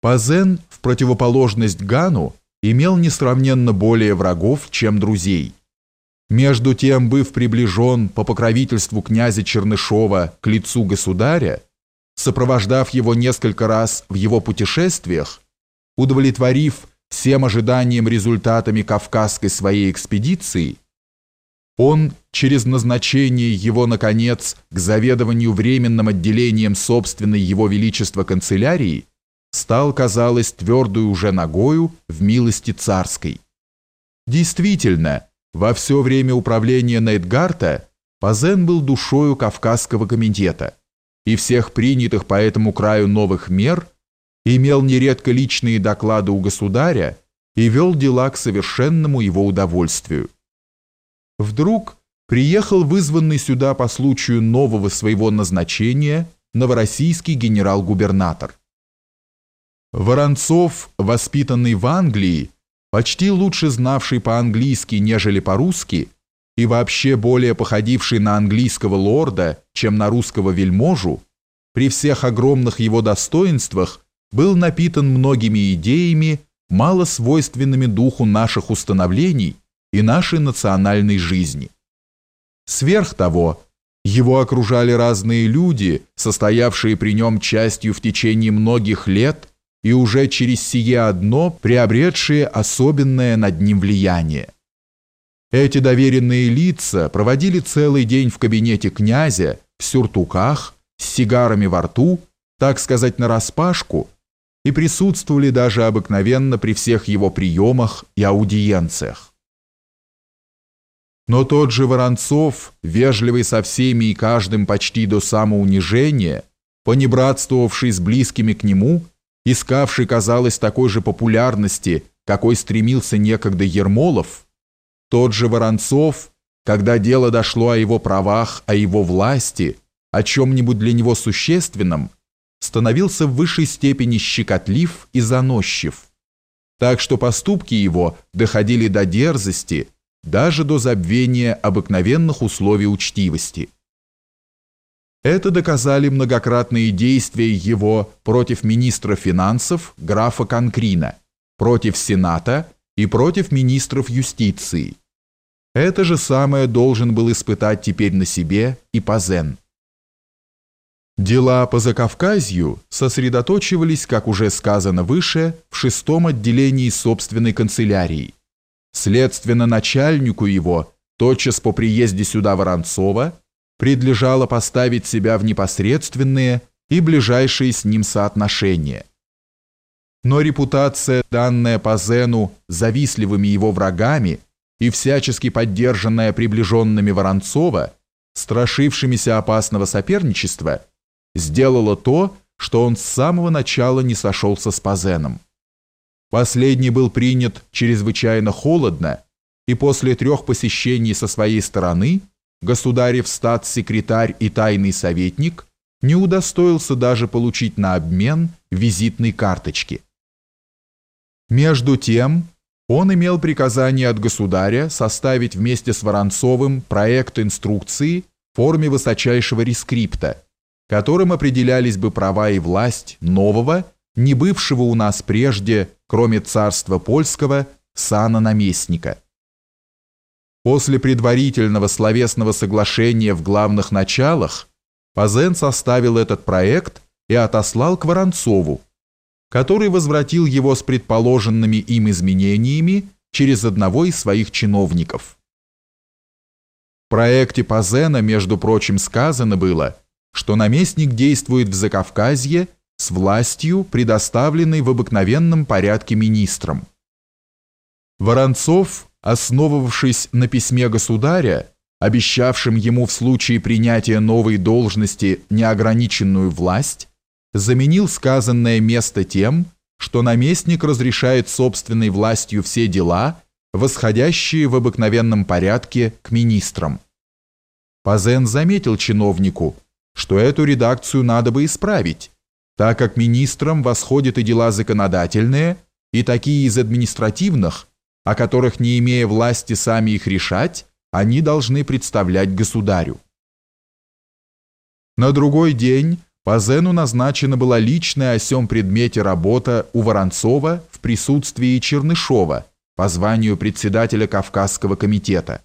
Пазен, в противоположность Гану, имел несравненно более врагов, чем друзей. Между тем, быв приближен по покровительству князя Чернышова к лицу государя, сопровождав его несколько раз в его путешествиях, удовлетворив всем ожиданиям результатами Кавказской своей экспедиции, он, через назначение его, наконец, к заведованию временным отделением собственной его величества канцелярии, стал, казалось, твердую уже ногою в милости царской. Действительно, во все время управления Нейтгарта Пазен был душою Кавказского комитета и всех принятых по этому краю новых мер имел нередко личные доклады у государя и вел дела к совершенному его удовольствию. Вдруг приехал вызванный сюда по случаю нового своего назначения новороссийский генерал-губернатор. Воронцов, воспитанный в Англии, почти лучше знавший по-английски, нежели по-русски, и вообще более походивший на английского лорда, чем на русского вельможу, при всех огромных его достоинствах был напитан многими идеями, мало свойственными духу наших установлений и нашей национальной жизни. Сверх того, его окружали разные люди, состоявшие при нем частью в течение многих лет и уже через сие одно приобретшие особенное над ним влияние. Эти доверенные лица проводили целый день в кабинете князя в сюртуках, с сигарами во рту, так сказать, нараспашку, и присутствовали даже обыкновенно при всех его приемах и аудиенциях. Но тот же Воронцов, вежливый со всеми и каждым почти до самоунижения, понебратствовавший с близкими к нему, искавший, казалось, такой же популярности, какой стремился некогда Ермолов, тот же Воронцов, когда дело дошло о его правах, о его власти, о чем-нибудь для него существенном, становился в высшей степени щекотлив и заносчив, так что поступки его доходили до дерзости, даже до забвения обыкновенных условий учтивости. Это доказали многократные действия его против министра финансов графа Конкрина, против Сената и против министров юстиции. Это же самое должен был испытать теперь на себе и Пазен. Дела по Закавказью сосредоточивались, как уже сказано выше, в шестом отделении собственной канцелярии. Следственно, начальнику его, тотчас по приезде сюда Воронцова, предлежало поставить себя в непосредственные и ближайшие с ним соотношения. Но репутация, данная Пазену завистливыми его врагами и всячески поддержанная приближенными Воронцова, страшившимися опасного соперничества, сделала то, что он с самого начала не сошелся с Пазеном. Последний был принят чрезвычайно холодно, и после трех посещений со своей стороны – государев статс-секретарь и тайный советник не удостоился даже получить на обмен визитной карточки. Между тем, он имел приказание от государя составить вместе с Воронцовым проект инструкции в форме высочайшего рескрипта, которым определялись бы права и власть нового, не бывшего у нас прежде, кроме царства польского, сана наместника – После предварительного словесного соглашения в главных началах Пазен составил этот проект и отослал к Воронцову, который возвратил его с предположенными им изменениями через одного из своих чиновников. В проекте Пазена, между прочим, сказано было, что наместник действует в Закавказье с властью, предоставленной в обыкновенном порядке министрам. Воронцов основывавшись на письме государя, обещавшем ему в случае принятия новой должности неограниченную власть, заменил сказанное место тем, что наместник разрешает собственной властью все дела, восходящие в обыкновенном порядке к министрам. Пазен заметил чиновнику, что эту редакцию надо бы исправить, так как министрам восходят и дела законодательные, и такие из административных, о которых, не имея власти сами их решать, они должны представлять государю. На другой день По Зену назначена была личная о сём предмете работа у Воронцова в присутствии Чернышова по званию председателя Кавказского комитета.